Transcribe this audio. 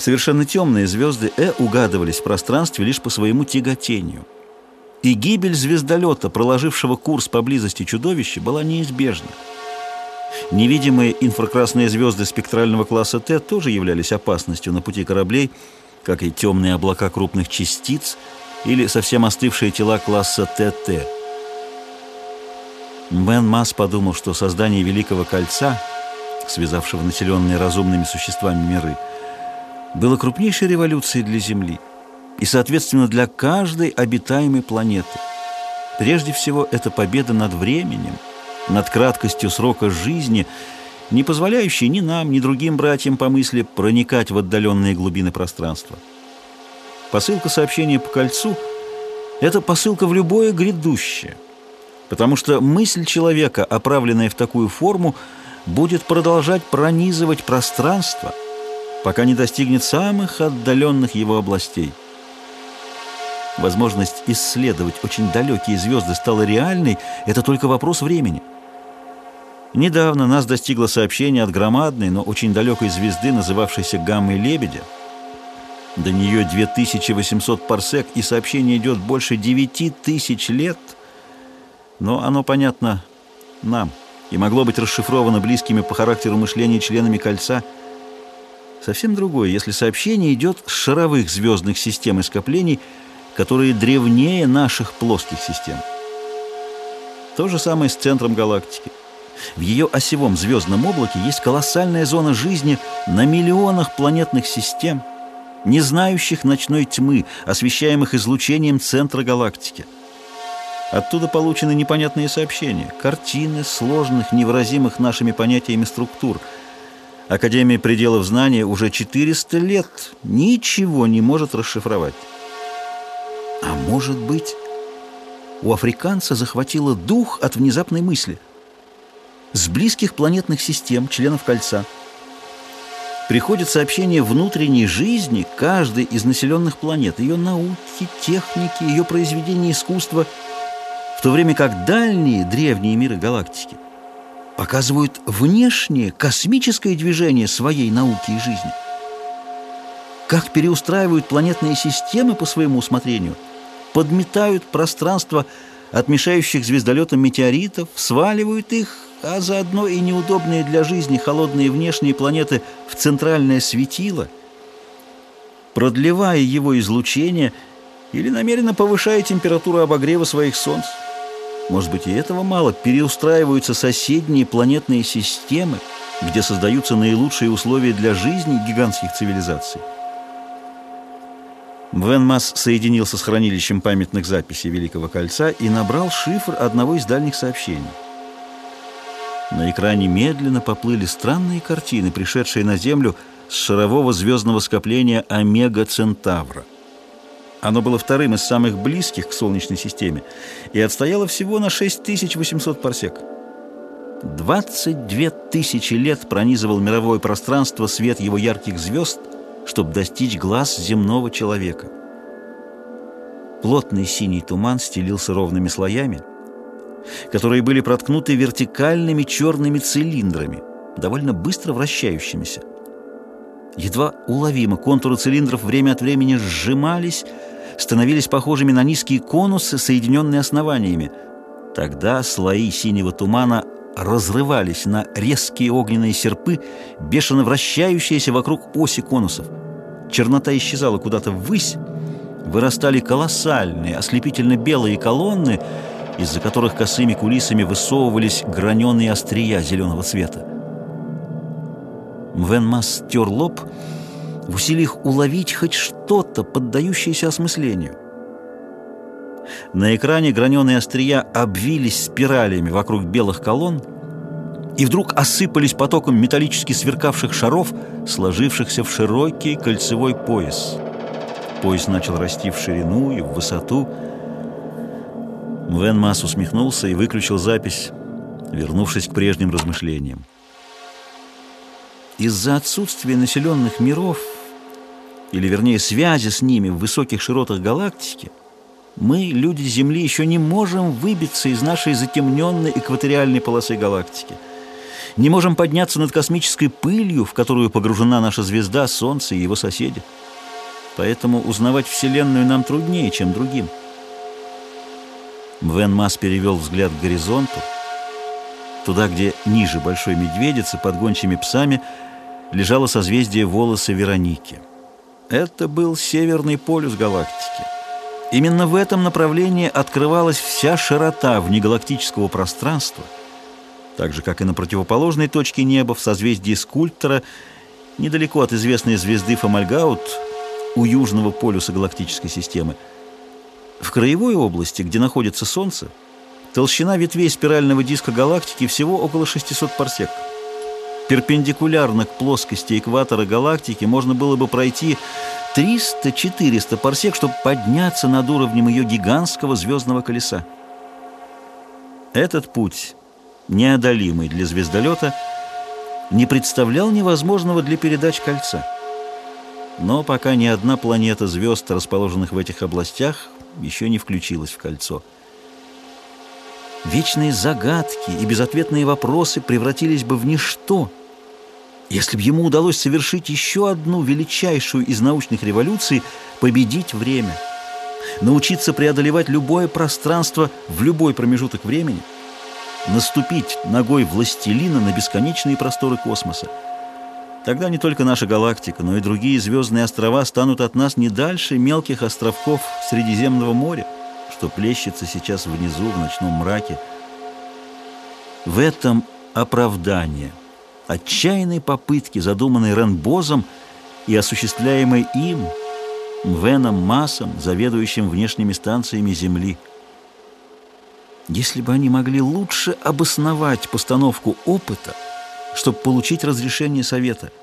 Совершенно темные звезды Э угадывались в пространстве лишь по своему тяготению. И гибель звездолета, проложившего курс поблизости чудовища, была неизбежна. Невидимые инфракрасные звезды спектрального класса Т тоже являлись опасностью на пути кораблей, как и темные облака крупных частиц или совсем остывшие тела класса ТТ. Бен Масс подумал, что создание Великого Кольца, связавшего населенные разумными существами миры, было крупнейшей революцией для Земли и, соответственно, для каждой обитаемой планеты. Прежде всего, это победа над временем, над краткостью срока жизни, не позволяющей ни нам, ни другим братьям по мысли проникать в отдаленные глубины пространства. Посылка сообщения по кольцу – это посылка в любое грядущее, потому что мысль человека, оправленная в такую форму, будет продолжать пронизывать пространство – пока не достигнет самых отдаленных его областей. Возможность исследовать очень далекие звезды стала реальной, это только вопрос времени. Недавно нас достигло сообщение от громадной, но очень далекой звезды, называвшейся Гаммой Лебедя. До нее 2800 парсек, и сообщение идет больше 9000 лет, но оно понятно нам и могло быть расшифровано близкими по характеру мышления членами кольца – Совсем другое, если сообщение идет с шаровых звездных систем и скоплений, которые древнее наших плоских систем. То же самое с центром галактики. В ее осевом звездном облаке есть колоссальная зона жизни на миллионах планетных систем, не знающих ночной тьмы, освещаемых излучением центра галактики. Оттуда получены непонятные сообщения, картины сложных, невыразимых нашими понятиями структур – Академия пределов знания уже 400 лет ничего не может расшифровать. А может быть, у африканца захватило дух от внезапной мысли. С близких планетных систем, членов кольца, приходит сообщение внутренней жизни каждой из населенных планет, ее науки, техники, ее произведения искусства, в то время как дальние древние миры галактики – показывают внешнее космическое движение своей науки и жизни. Как переустраивают планетные системы по своему усмотрению, подметают пространство от мешающих звездолетам метеоритов, сваливают их, а заодно и неудобные для жизни холодные внешние планеты в центральное светило, продлевая его излучение или намеренно повышая температуру обогрева своих солнц. Может быть, и этого мало. Переустраиваются соседние планетные системы, где создаются наилучшие условия для жизни гигантских цивилизаций. Венмас соединился с хранилищем памятных записей Великого Кольца и набрал шифр одного из дальних сообщений. На экране медленно поплыли странные картины, пришедшие на Землю с шарового звездного скопления Омега Центавра. Оно было вторым из самых близких к Солнечной системе и отстояло всего на 6800 парсек. 22 тысячи лет пронизывал мировое пространство свет его ярких звезд, чтобы достичь глаз земного человека. Плотный синий туман стелился ровными слоями, которые были проткнуты вертикальными черными цилиндрами, довольно быстро вращающимися. Едва уловимо контуры цилиндров время от времени сжимались, становились похожими на низкие конусы, соединенные основаниями. Тогда слои синего тумана разрывались на резкие огненные серпы, бешено вращающиеся вокруг оси конусов. Чернота исчезала куда-то ввысь, вырастали колоссальные, ослепительно-белые колонны, из-за которых косыми кулисами высовывались граненые острия зеленого цвета. Мвенмас стер лоб в усилиях уловить хоть что-то, поддающееся осмыслению. На экране граненые острия обвились спиралями вокруг белых колонн и вдруг осыпались потоком металлически сверкавших шаров, сложившихся в широкий кольцевой пояс. Пояс начал расти в ширину и в высоту. Мвен Масс усмехнулся и выключил запись, вернувшись к прежним размышлениям. Из-за отсутствия населенных миров, или вернее связи с ними в высоких широтах галактики, мы, люди Земли, еще не можем выбиться из нашей затемненной экваториальной полосы галактики. Не можем подняться над космической пылью, в которую погружена наша звезда, Солнце и его соседи. Поэтому узнавать Вселенную нам труднее, чем другим. Мвен Мас перевел взгляд к горизонту, туда, где ниже Большой Медведицы под гончими псами лежало созвездие волоса Вероники. Это был северный полюс галактики. Именно в этом направлении открывалась вся широта внегалактического пространства, так же, как и на противоположной точке неба в созвездии Скульптора, недалеко от известной звезды Фомальгаут, у южного полюса галактической системы. В краевой области, где находится Солнце, толщина ветвей спирального диска галактики всего около 600 парсек. Перпендикулярно к плоскости экватора галактики можно было бы пройти 300-400 парсек, чтобы подняться над уровнем ее гигантского звездного колеса. Этот путь, неодолимый для звездолета, не представлял невозможного для передач кольца. Но пока ни одна планета звезд, расположенных в этих областях, еще не включилась в кольцо. Вечные загадки и безответные вопросы превратились бы в ничто, если бы ему удалось совершить еще одну величайшую из научных революций – победить время, научиться преодолевать любое пространство в любой промежуток времени, наступить ногой властелина на бесконечные просторы космоса. Тогда не только наша галактика, но и другие звездные острова станут от нас не дальше мелких островков Средиземного моря, что плещется сейчас внизу в ночном мраке. В этом оправдание – отчаянной попытки, задуманной Ренбозом и осуществляемой им, Веном Массом, заведующим внешними станциями Земли. Если бы они могли лучше обосновать постановку опыта, чтобы получить разрешение Совета –